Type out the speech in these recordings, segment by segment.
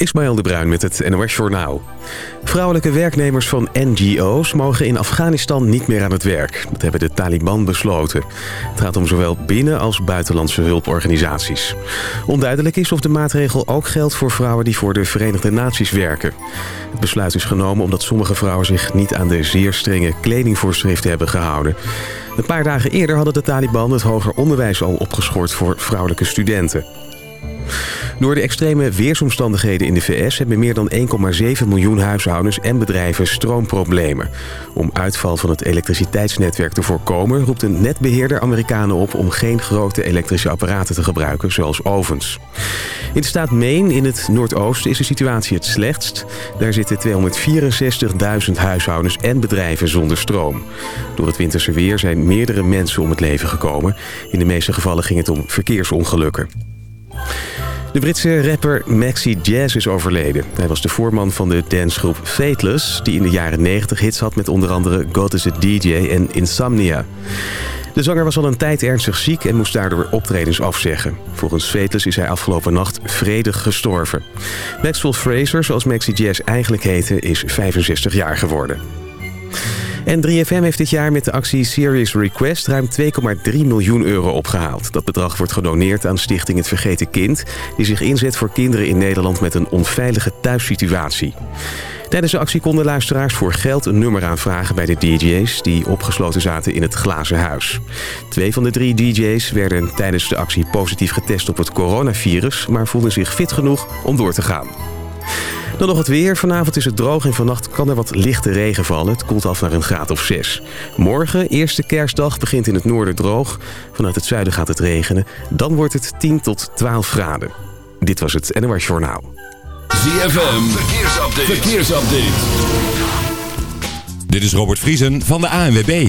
Ismaël de Bruin met het NOS Journaal. Vrouwelijke werknemers van NGO's mogen in Afghanistan niet meer aan het werk. Dat hebben de Taliban besloten. Het gaat om zowel binnen- als buitenlandse hulporganisaties. Onduidelijk is of de maatregel ook geldt voor vrouwen die voor de Verenigde Naties werken. Het besluit is genomen omdat sommige vrouwen zich niet aan de zeer strenge kledingvoorschriften hebben gehouden. Een paar dagen eerder hadden de Taliban het hoger onderwijs al opgeschort voor vrouwelijke studenten. Door de extreme weersomstandigheden in de VS hebben meer dan 1,7 miljoen huishoudens en bedrijven stroomproblemen. Om uitval van het elektriciteitsnetwerk te voorkomen roept een netbeheerder Amerikanen op om geen grote elektrische apparaten te gebruiken, zoals ovens. In de staat Maine in het noordoosten is de situatie het slechtst. Daar zitten 264.000 huishoudens en bedrijven zonder stroom. Door het winterse weer zijn meerdere mensen om het leven gekomen. In de meeste gevallen ging het om verkeersongelukken. De Britse rapper Maxi Jazz is overleden. Hij was de voorman van de dancegroep Fateless... die in de jaren 90 hits had met onder andere God is a DJ en Insomnia. De zanger was al een tijd ernstig ziek en moest daardoor optredens afzeggen. Volgens Fateless is hij afgelopen nacht vredig gestorven. Maxwell Fraser, zoals Maxi Jazz eigenlijk heette, is 65 jaar geworden. En 3FM heeft dit jaar met de actie Serious Request ruim 2,3 miljoen euro opgehaald. Dat bedrag wordt gedoneerd aan Stichting Het Vergeten Kind... die zich inzet voor kinderen in Nederland met een onveilige thuissituatie. Tijdens de actie konden luisteraars voor geld een nummer aanvragen bij de DJ's... die opgesloten zaten in het glazen huis. Twee van de drie DJ's werden tijdens de actie positief getest op het coronavirus... maar voelden zich fit genoeg om door te gaan. Dan nog het weer. Vanavond is het droog en vannacht kan er wat lichte regen vallen. Het koelt af naar een graad of 6. Morgen, eerste kerstdag, begint in het noorden droog. Vanuit het zuiden gaat het regenen. Dan wordt het 10 tot 12 graden. Dit was het NOS Journaal. ZFM, verkeersupdate. verkeersupdate. Dit is Robert Vriesen van de ANWB.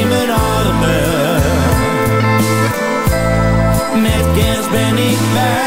In mijn armen. Met kerst ben ik bij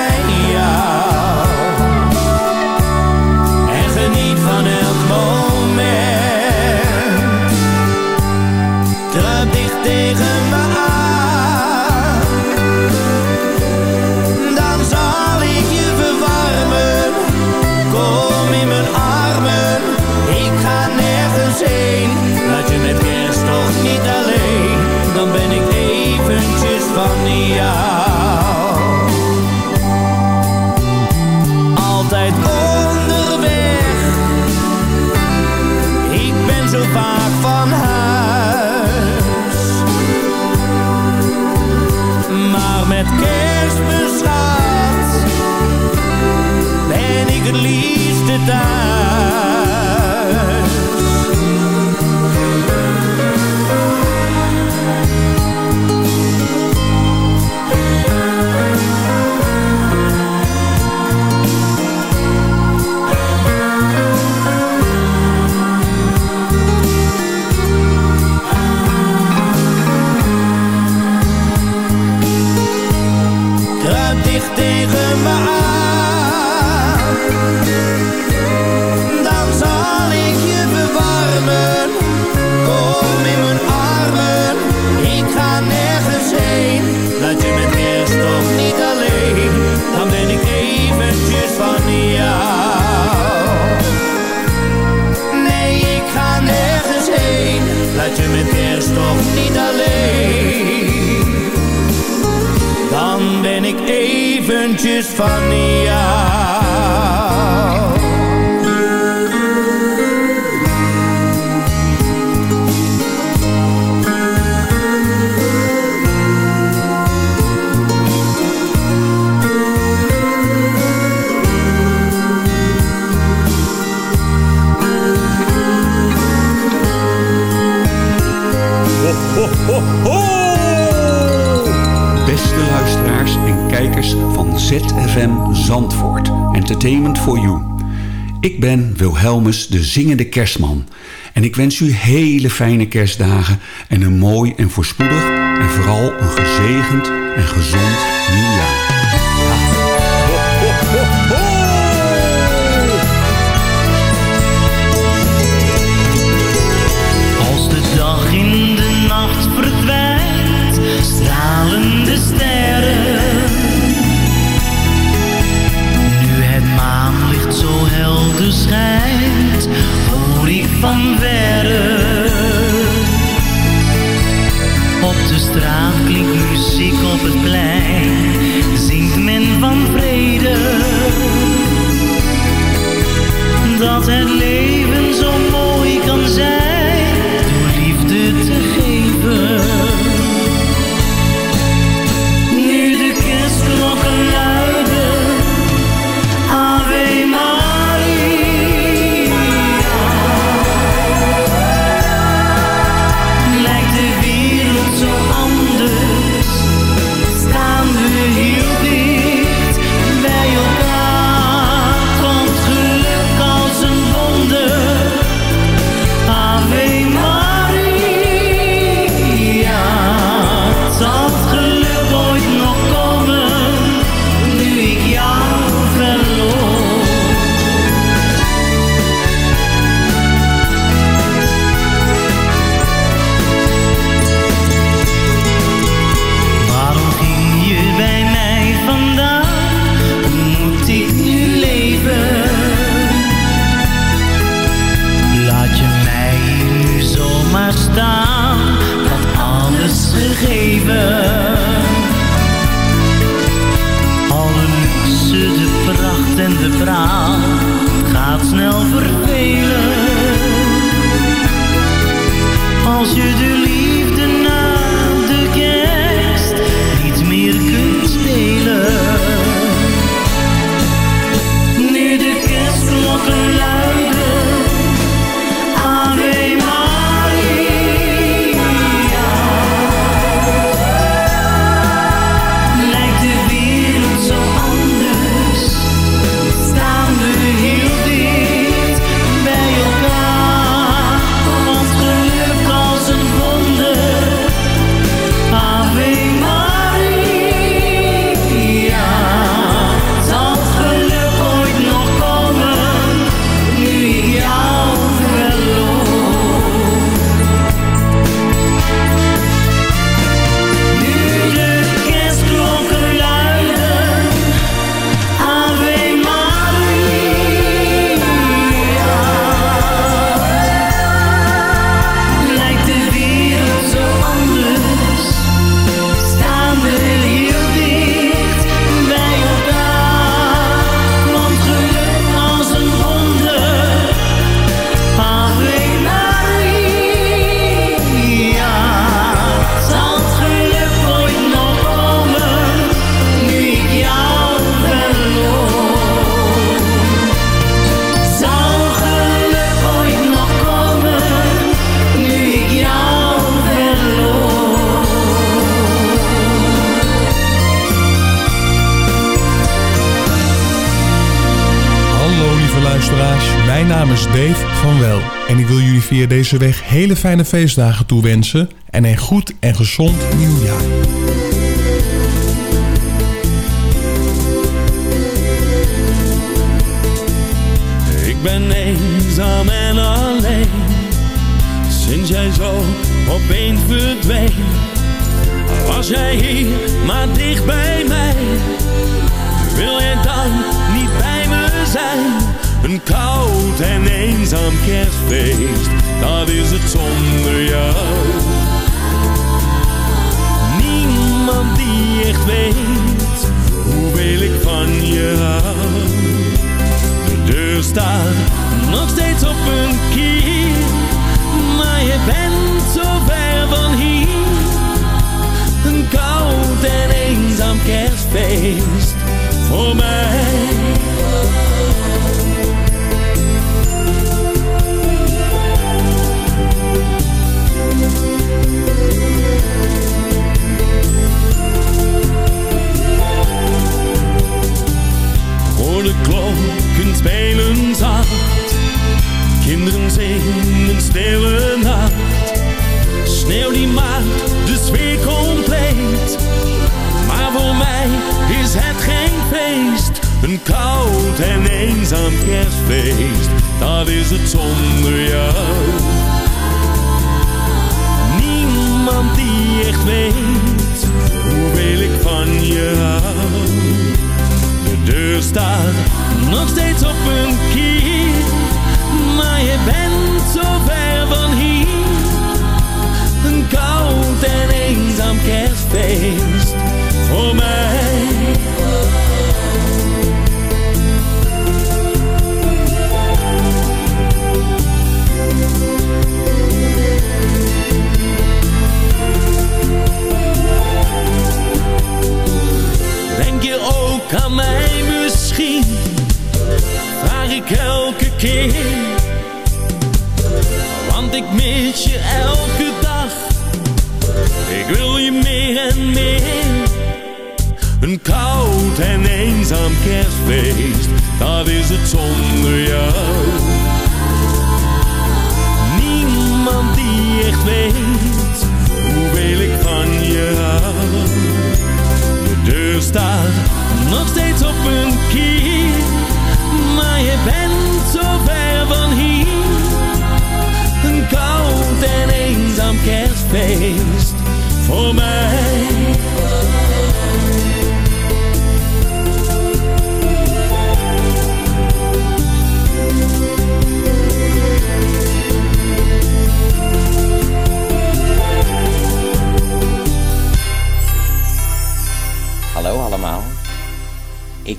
Please least die. is funny, yeah. Ik ben Wilhelmus, de zingende kerstman. En ik wens u hele fijne kerstdagen en een mooi en voorspoedig... en vooral een gezegend en gezond nieuwjaar. straat klinkt muziek op het plein. via deze weg hele fijne feestdagen toewensen en een goed en gezond nieuwjaar. Ik ben eenzaam en alleen, sinds jij zo opeens verdween. Was jij hier maar dicht bij mij, wil jij dan niet bij me zijn? Een koud en eenzaam kerstfeest dat is het zonder jou. Niemand die echt weet hoeveel ik van je hou. De deur staat nog steeds op een kier, maar je bent zo ver van hier. Een koud en eenzaam kerstfeest voor mij.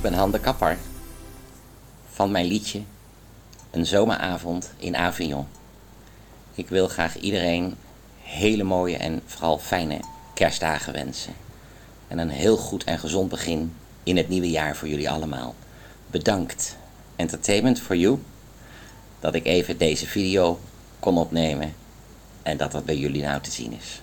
Ik ben Han de Kapper van mijn liedje Een zomeravond in Avignon. Ik wil graag iedereen hele mooie en vooral fijne kerstdagen wensen. En een heel goed en gezond begin in het nieuwe jaar voor jullie allemaal. Bedankt Entertainment for You dat ik even deze video kon opnemen en dat dat bij jullie nou te zien is.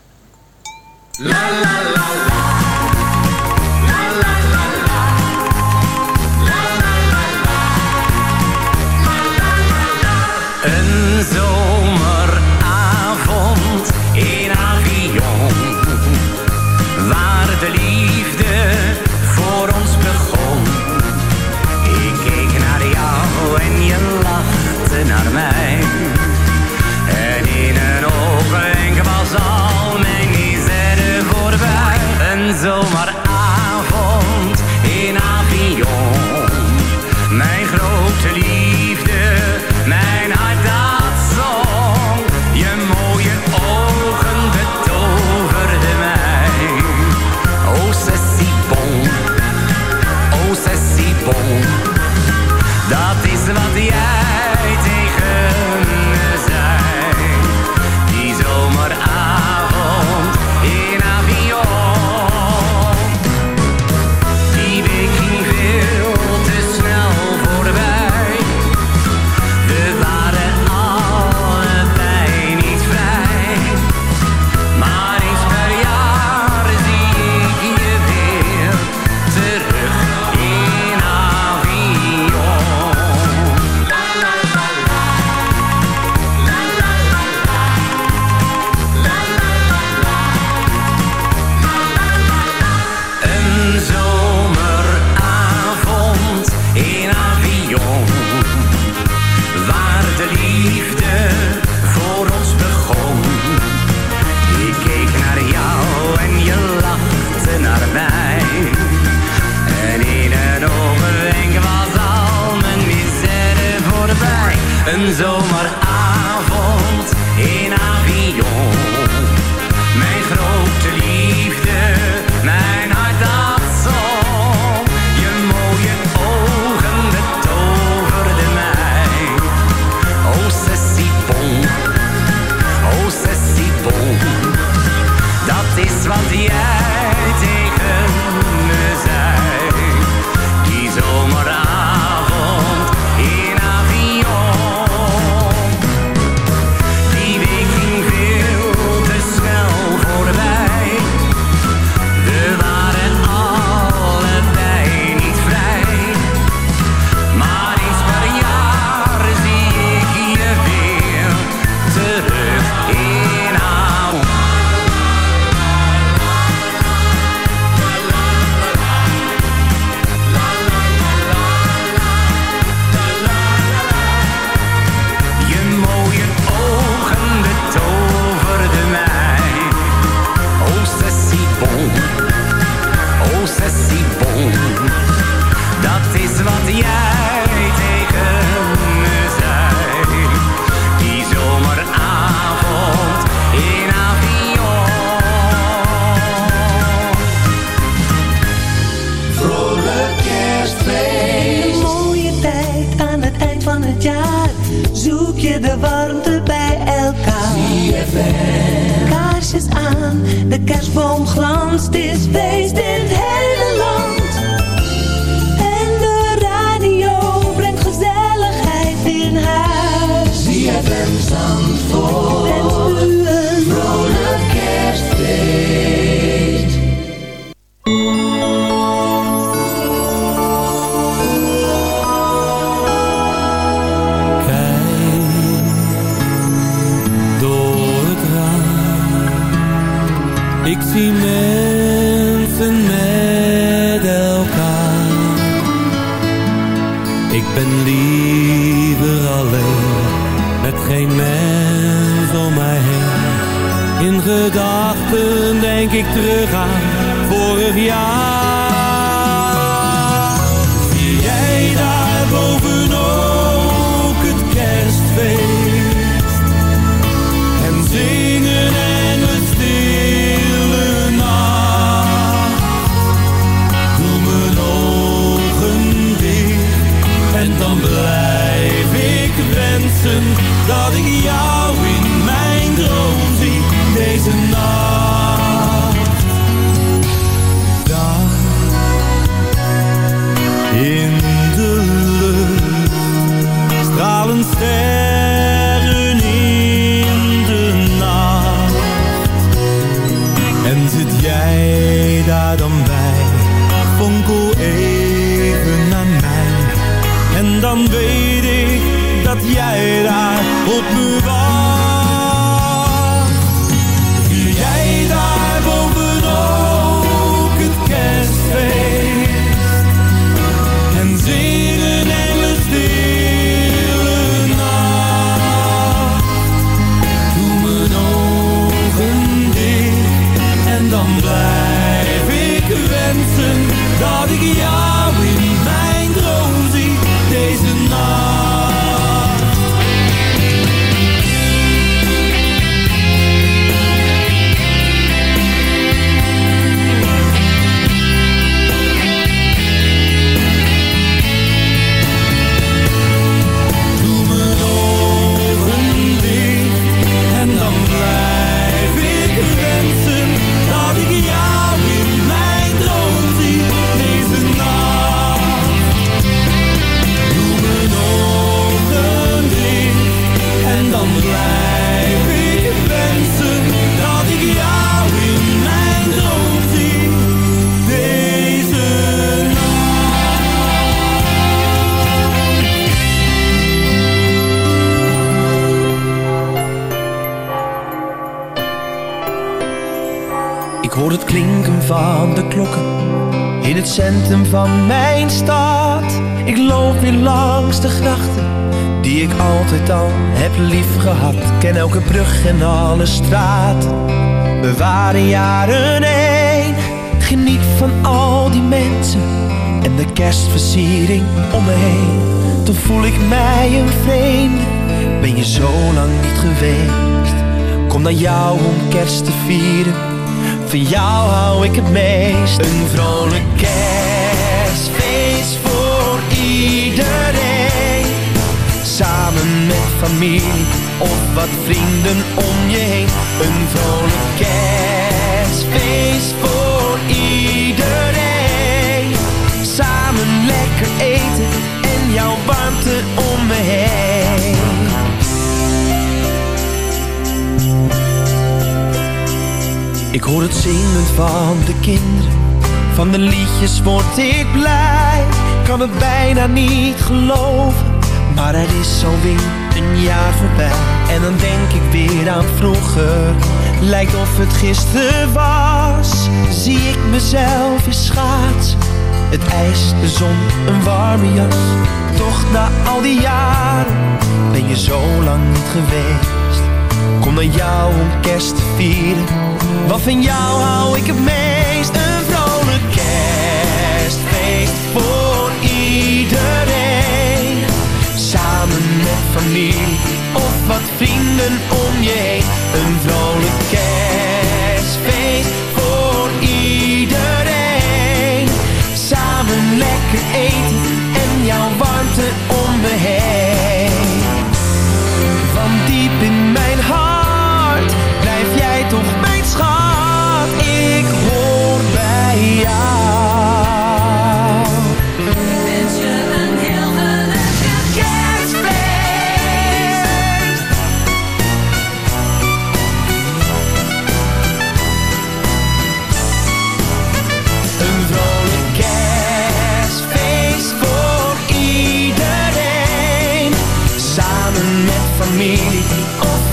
dan weet ik dat jij daar op me wacht. zo lang niet geweest. Kom naar jou om kerst te vieren. Van jou hou ik het meest. Een vrolijk kerstfeest voor iedereen. Samen met familie of wat vrienden om je heen. Een vrolijk kerstfeest voor iedereen. Samen lekker eten en jouw warmte hoor het zingen van de kinderen, van de liedjes word ik blij. Kan het bijna niet geloven, maar het is alweer een jaar voorbij. En dan denk ik weer aan vroeger, lijkt of het gisteren was. Zie ik mezelf in schaats, het ijs, de zon, een warme jas. Toch na al die jaren ben je zo lang niet geweest. Kom naar jou om kerst te vieren wat van jou hou ik het meest een vrolijk kerstfeest voor iedereen. Samen met familie of wat vrienden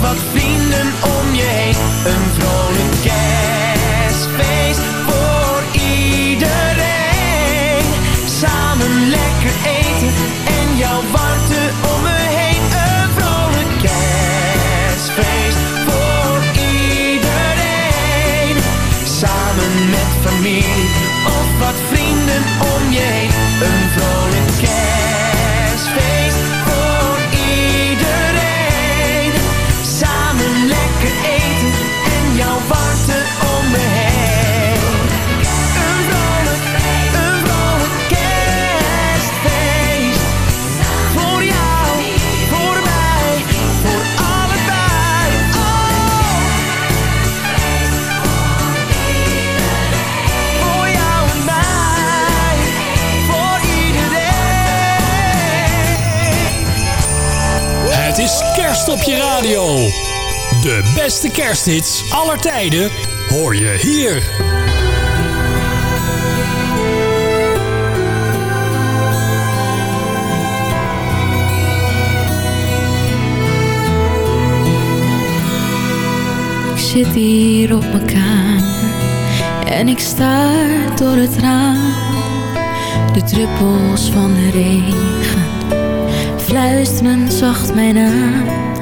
wat vrienden om je heen. Een op je radio. De beste kersthits aller tijden hoor je hier. Ik zit hier op mijn kamer en ik staar door het raam. De druppels van de regen fluisteren zacht mijn naam.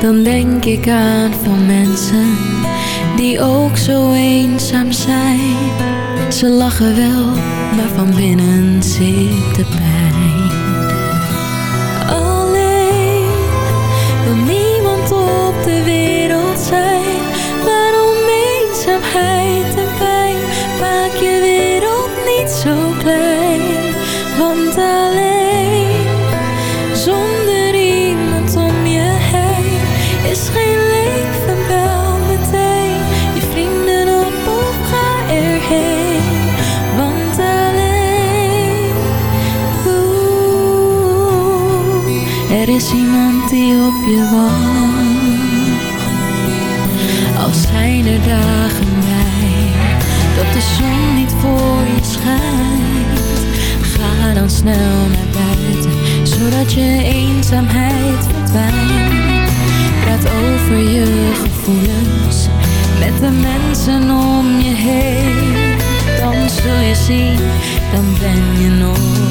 Dan denk ik aan veel mensen die ook zo eenzaam zijn. Ze lachen wel, maar van binnen zit de pijn. Dan ben je nooit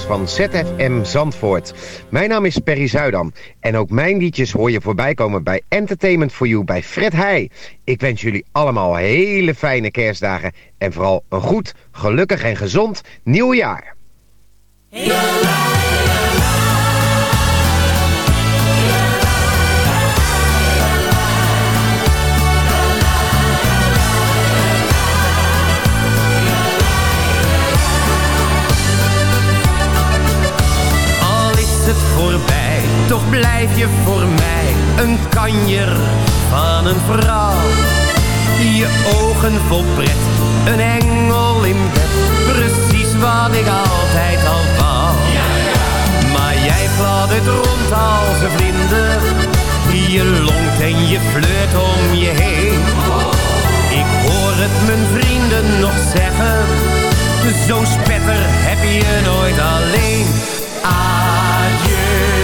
van ZFM Zandvoort. Mijn naam is Perry Zuidam en ook mijn liedjes hoor je voorbij komen bij Entertainment for You bij Fred Heij. Ik wens jullie allemaal hele fijne kerstdagen en vooral een goed, gelukkig en gezond nieuwjaar. blijf je voor mij een kanjer van een vrouw. Je ogen vol pret, een engel in bed, precies wat ik altijd al wou. Maar jij fladdert rond als een vlinder, je longt en je flirt om je heen. Ik hoor het mijn vrienden nog zeggen, zo'n spetter heb je nooit alleen. Adieu.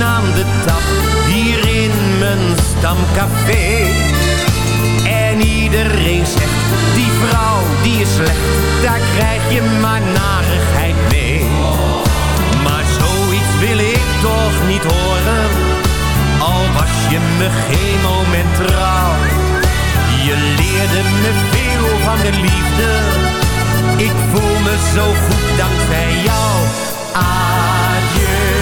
aan de tap. Hier in mijn stamcafé. En iedereen zegt, die vrouw die is slecht. Daar krijg je maar narigheid mee. Maar zoiets wil ik toch niet horen. Al was je me geen moment trouw. Je leerde me veel van de liefde. Ik voel me zo goed dankzij jou. Adieu,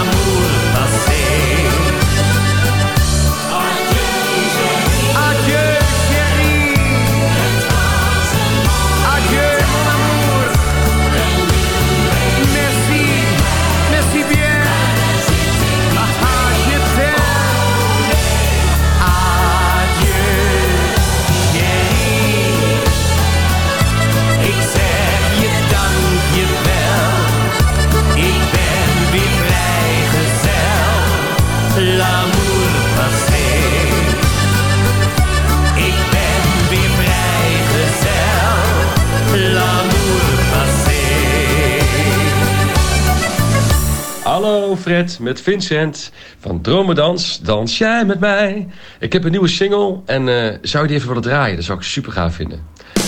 Fred, met Vincent van Dromedans. Dans jij met mij? Ik heb een nieuwe single en eh, zou je die even willen draaien? Dat zou ik super gaaf vinden.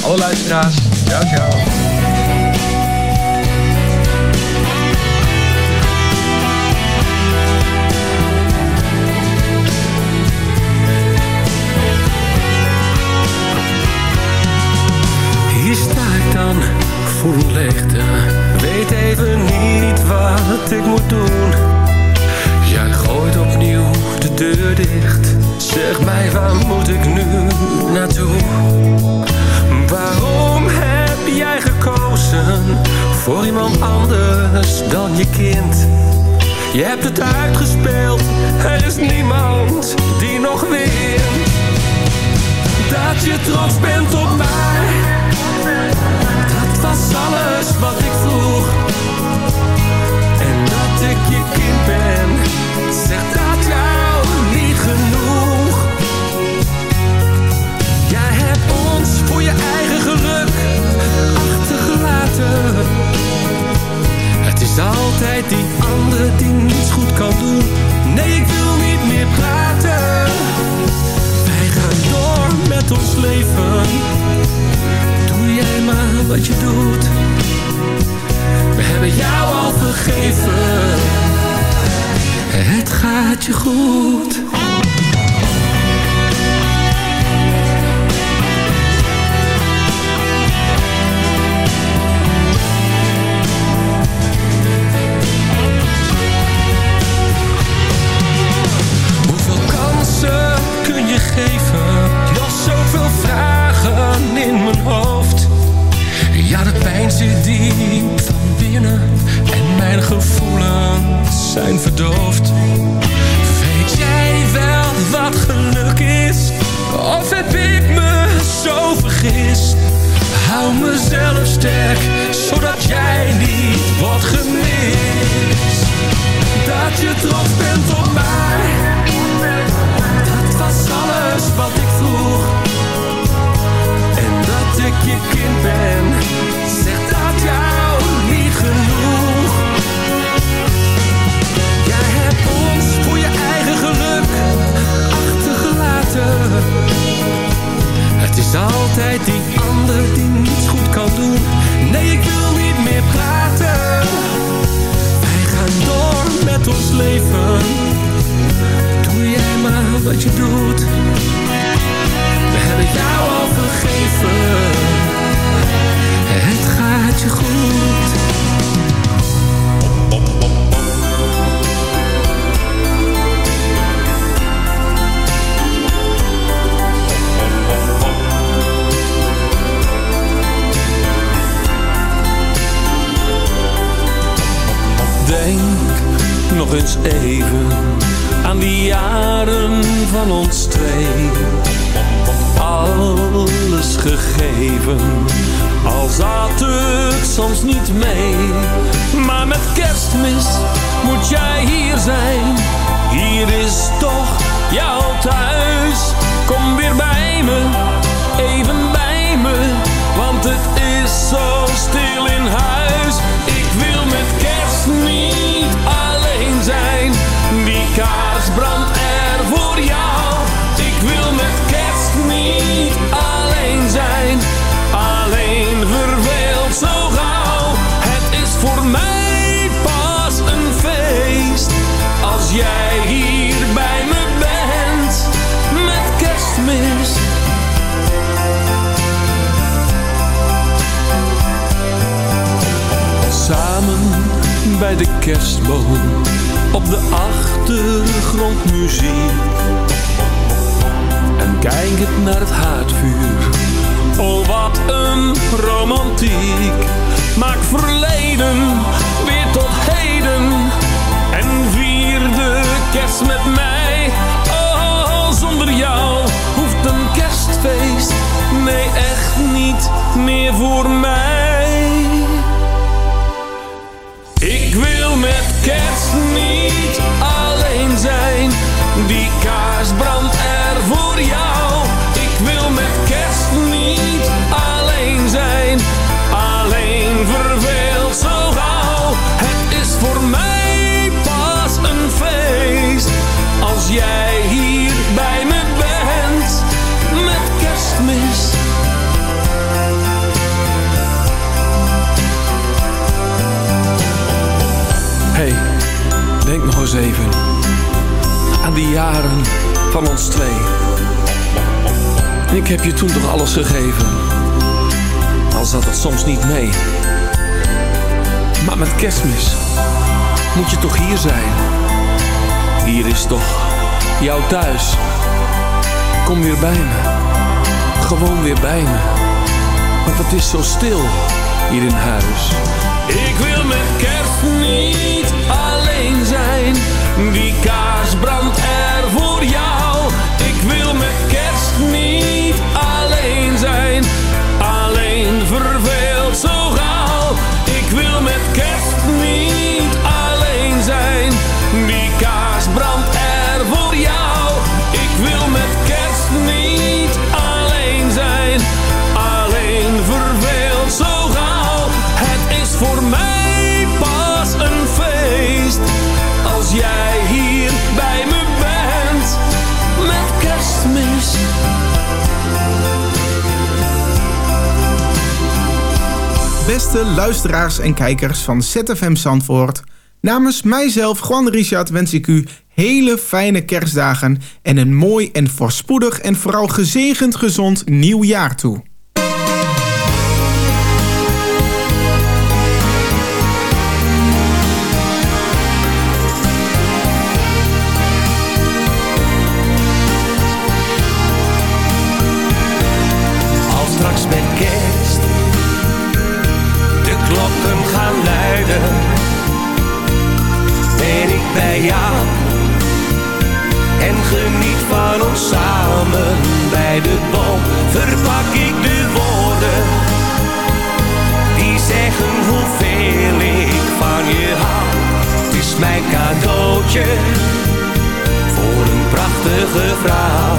Alle luisteraars, ciao ciao. Voel een Weet even niet wat ik moet doen Zeg mij, waar moet ik nu naartoe? Waarom heb jij gekozen Voor iemand anders dan je kind? Je hebt het uitgespeeld Er is niemand die nog wint Dat je trots bent op mij dat was alles wat ik vroeg. En dat ik je kind ben, voor je eigen geluk achtergelaten. Het is altijd die ander die niets goed kan doen. Nee, ik wil niet meer praten. Wij gaan door met ons leven. Doe jij maar wat je doet. We hebben jou al vergeven. Het gaat je goed. Zijn verdoofd. Weet jij wel wat geluk is? Of heb ik me zo vergist? Hou mezelf sterk, zodat jij niet wordt gemist. Dat je trots bent op mij, dat was alles wat ik vroeg. En dat ik je kind ben, zegt dat jou Het is altijd die ander die niets goed kan doen. Nee, ik wil niet meer praten. Wij gaan door met ons leven. Doe jij maar wat je doet. We hebben jou al vergeven. Het gaat je goed. Even aan die jaren van ons twee. Alles gegeven, al zat het soms niet mee. Maar met kerstmis moet jij hier zijn. Hier is toch jouw thuis. Kom weer bij me, even bij me. Want het is zo stil in huis. De kerstboom, op de achtergrond muziek. En kijkend naar het haardvuur, oh wat een romantiek. Maak verleden weer tot heden en vier de kerst met mij. Oh, zonder jou hoeft een kerstfeest, nee echt niet meer voor mij. Kerst niet alleen zijn. Die kaars brandt er voor jou. Ik wil met kerst niet alleen zijn. Alleen verveeld zo gauw. Het is voor mij pas een feest. Als jij aan die jaren van ons twee. Ik heb je toen toch alles gegeven, al zat het soms niet mee. Maar met kerstmis moet je toch hier zijn. Hier is toch jouw thuis. Kom weer bij me, gewoon weer bij me. Want het is zo stil in huis. Ik wil met kerst niet alleen zijn. Die kaars brandt er voor jou. Ik wil met Luisteraars en kijkers van ZFM Zandvoort. Namens mijzelf, Juan Richard, wens ik u hele fijne kerstdagen... en een mooi en voorspoedig en vooral gezegend gezond nieuw jaar toe. Voor een prachtige vrouw.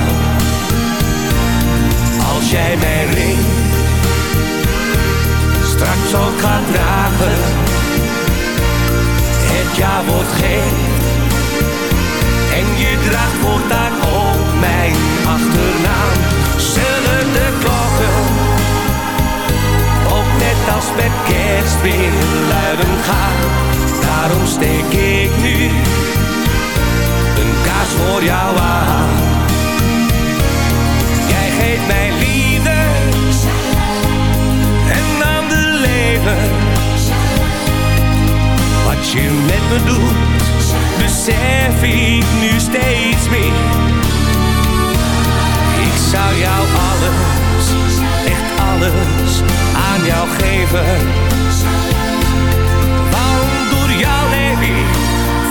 Als jij mijn ring straks ook gaat dragen, het jaar wordt geen en je draagt voortaan ook mijn achternaam. Zullen de klokken ook net als met kerst weer luiden gaan. Daarom steek ik nu voor jou aan. Jij geeft mij liefde en aan de leven. Wat je met me doet, besef ik nu steeds meer. Ik zou jou alles, echt alles aan jou geven. Want door jou leef ik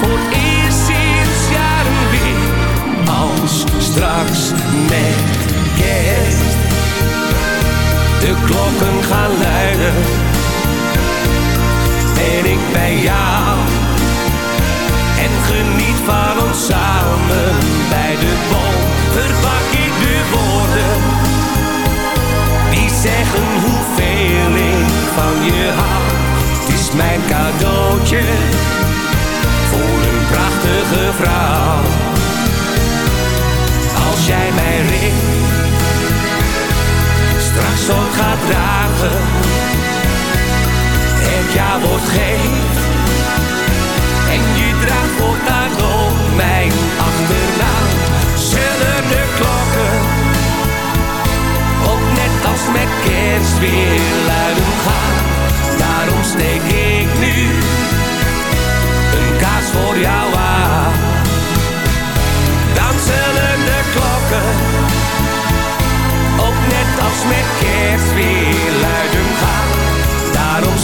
voor eeuwig Straks met kerst de klokken gaan luiden ben ik bij jou en geniet van ons samen bij de boom. Verpak ik de woorden die zeggen hoeveel ik van je hou. Het is mijn cadeautje voor een prachtige vrouw. Jij mij ring straks ook gaat dragen het ja-woord geeft. En je draagt voortaan ook mijn achternaam. Zullen de klokken ook net als met kerst weer luiden gaan. Daarom steek ik nu een kaas voor jou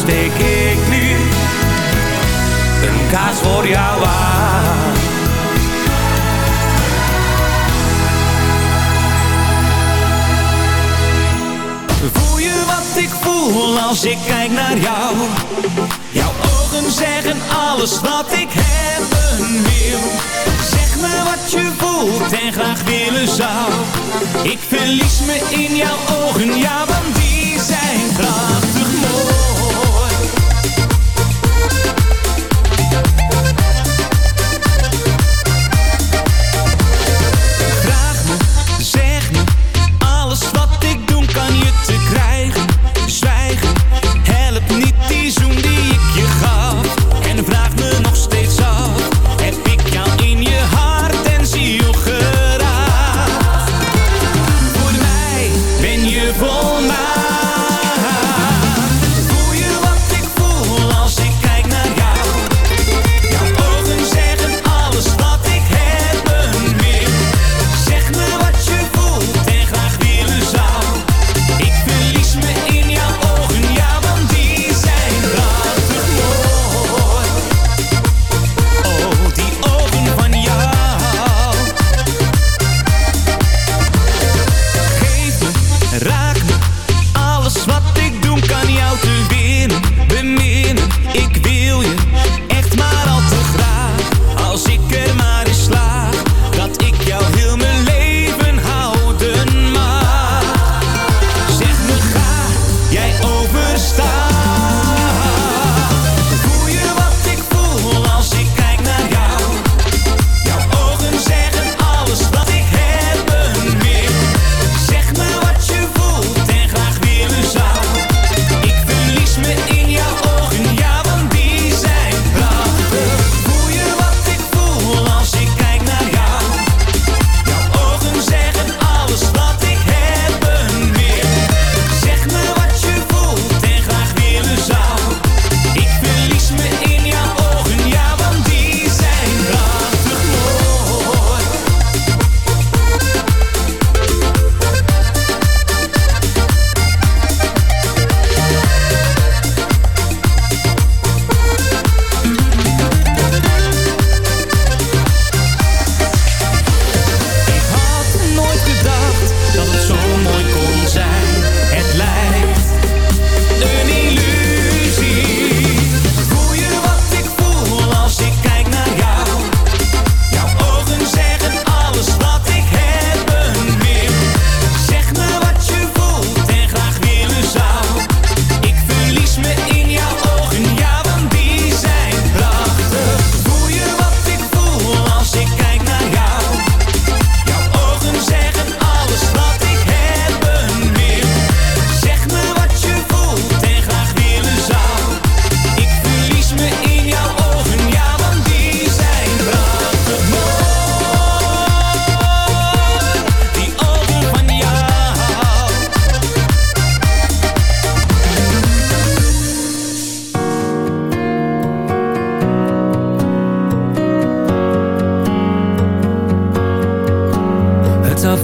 steek ik nu een kaas voor jou aan. Voel je wat ik voel als ik kijk naar jou? Jouw ogen zeggen alles wat ik hebben wil. Zeg me wat je voelt en graag willen zou. Ik verlies me in jouw ogen, ja want die zijn prachtig mooi.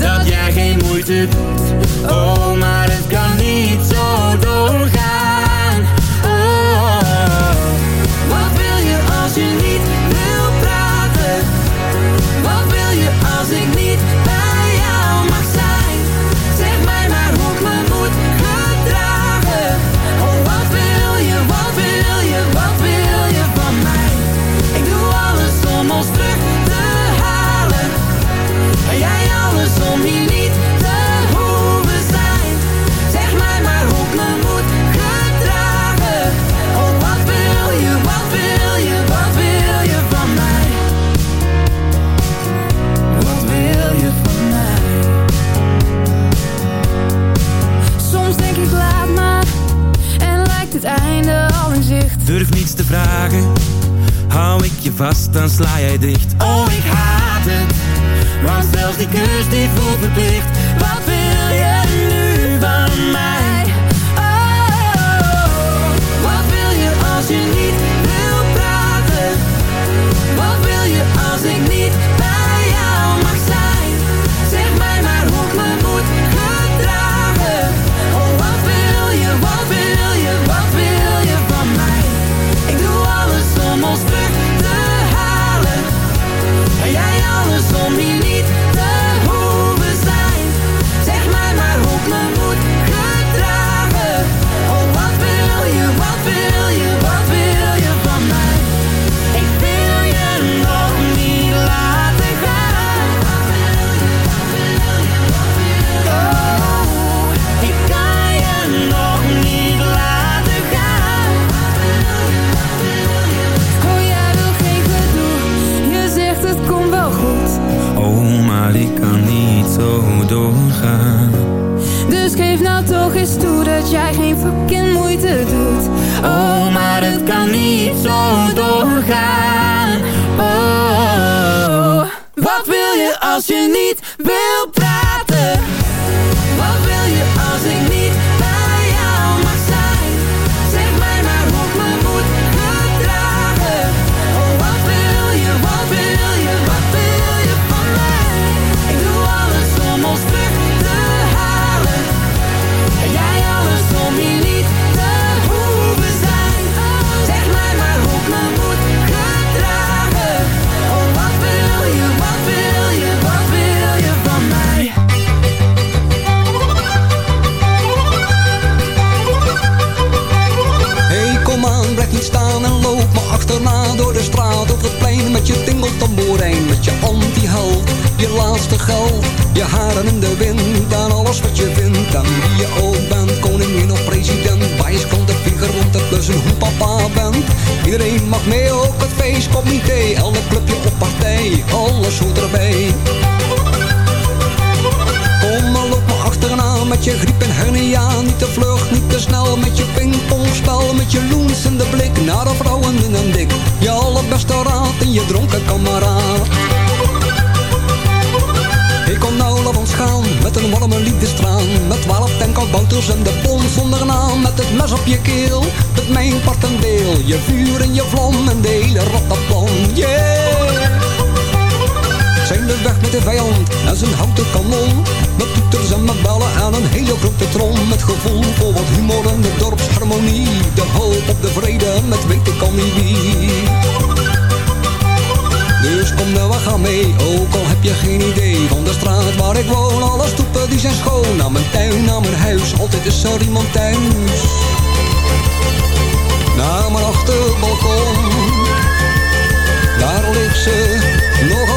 Dat jij geen moeite doet. Oh, maar het kan niet zo doorgaan Hou ik je vast, dan sla jij dicht. Oh, ik haat het Want zelfs die kus die voelt verplicht. Wat wil je nu van mij? Oh, wat wil je als je niet hernia Niet te vlug, niet te snel. Met je pingpongspel Met je loens in de blik. Naar de vrouwen in een dik. Je allerbeste raad en je dronken kameraad. Ik kom nou ons gaan met een warme liefdestraan. Met twaalf tankbouters en de bon zonder naam. Met het mes op je keel, met mijn part Je vuur en je vlam en de hele rattenplan Yeah! Zijn we weg met de vijand en zijn houten kanon. Met toeters en met bellen en een hele grote trom. Met gevoel voor wat humor en de dorpsharmonie. De hoop op de vrede met weten kan niet wie. Dus kom nou, we gaan mee, ook al heb je geen idee Van de straat waar ik woon, alle stoepen die zijn schoon Naar mijn tuin, naar mijn huis, altijd is er iemand thuis Naar mijn achterbalkon Daar ligt ze nog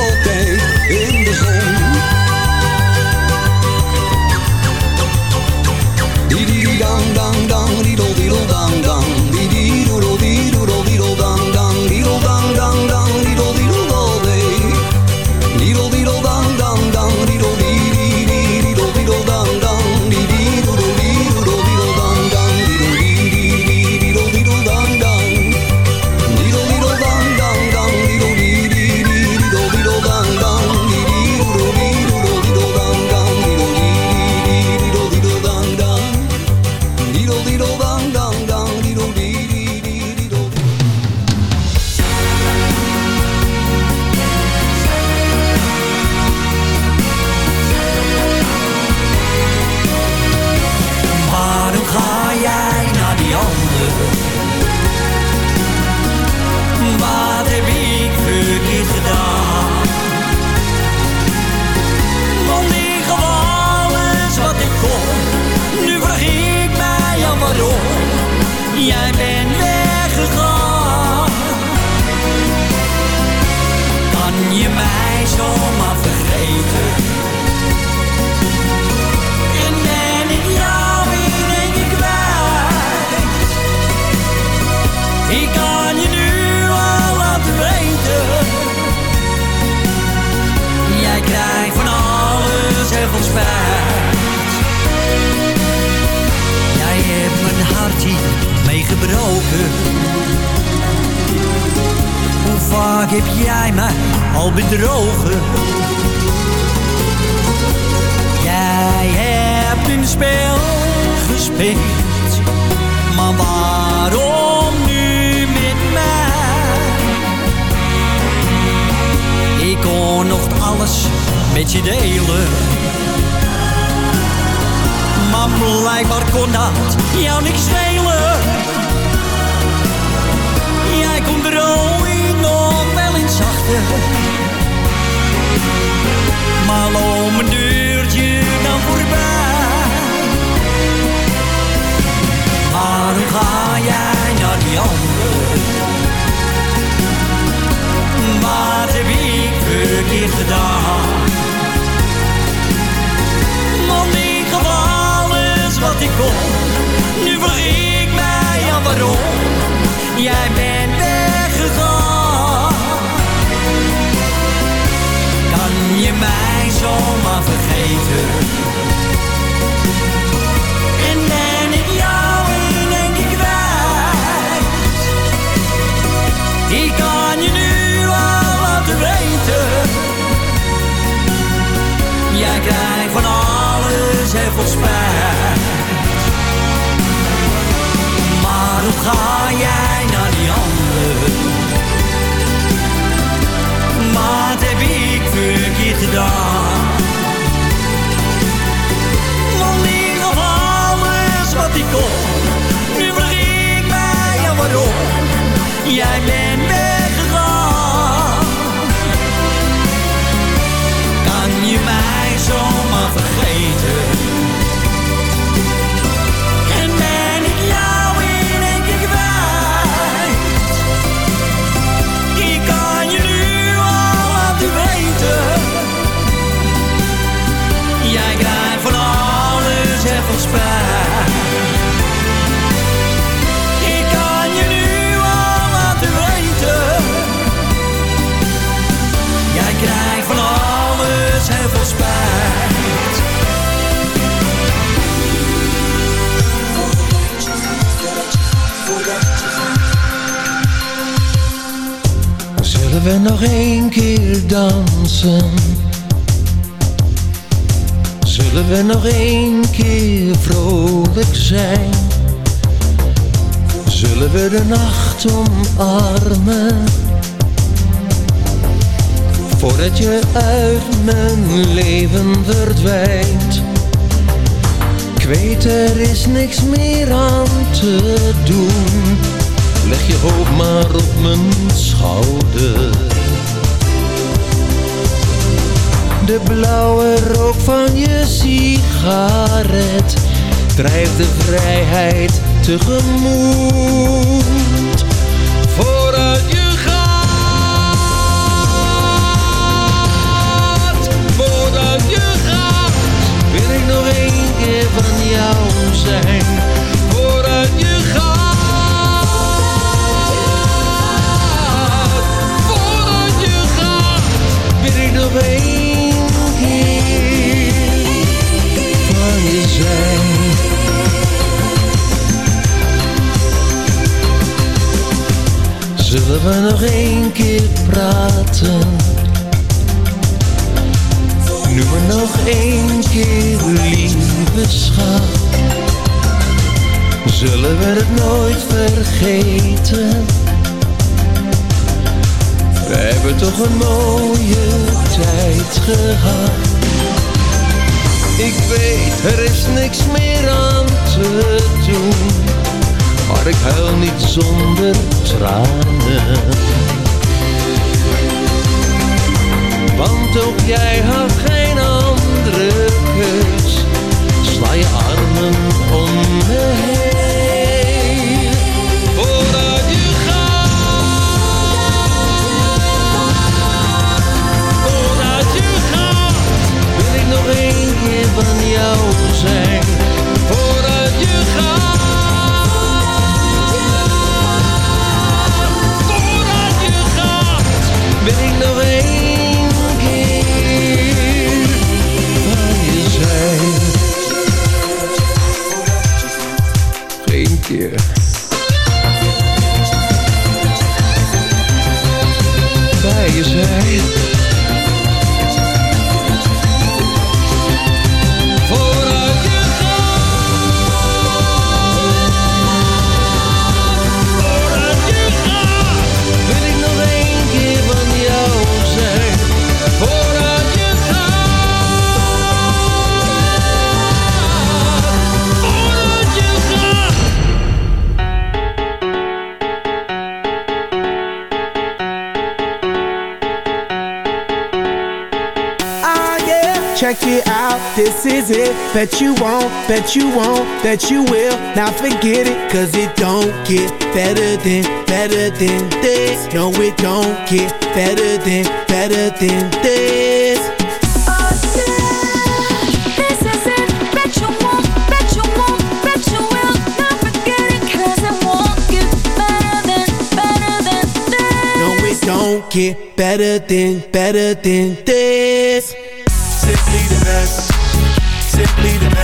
niks meer aan te doen. Leg je hoofd maar op mijn schouder. De blauwe rook van je sigaret Drijft de vrijheid tegemoet. Vooruit je gaat Vooruit je gaat Wil ik nog één keer van jou zijn. Voordat je gaat, Voordat je gaat, wil ik nog één keer van je zijn. Zullen we nog één keer praten? Nummer nog één keer, lieve schat. Zullen we het nooit vergeten? We hebben toch een mooie tijd gehad. Ik weet, er is niks meer aan te doen. Maar ik huil niet zonder tranen. Want ook jij had geen andere keus. Armen om me heen. Voordat je gaat. Voordat je gaat. Wil ik nog één keer van jou zijn. Voordat je gaat. Voordat je gaat. Wil ik nog één keren. Bij je hij. This is it, bet you won't, bet you won't, bet you will Not forget it, cause it don't get better than, better than this. No, it don't get better than, better than this. Don't get better than, better than this. Simply the best.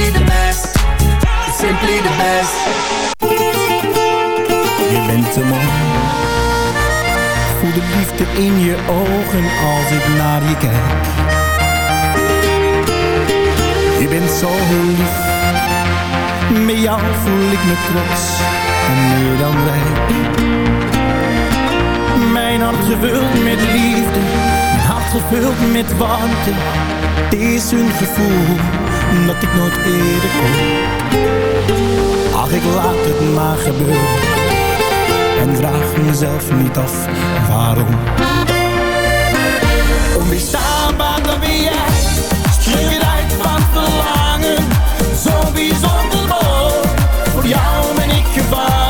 Simply the best, simply the best. Je bent te mooi. Voel de liefde in je ogen als ik naar je kijk. Je bent zo lief. Met jou voel ik me trots en meer dan rijk. Mijn hart gevuld met liefde, mijn hart gevuld met warmte. Het is een gevoel dat ik nooit eerder kon. Ach, ik laat het maar gebeuren en vraag mezelf niet af waarom. Om die dan wie jij, schreeuw uit van verlangen. Zo bijzonder mooi, voor jou ben ik gevaar.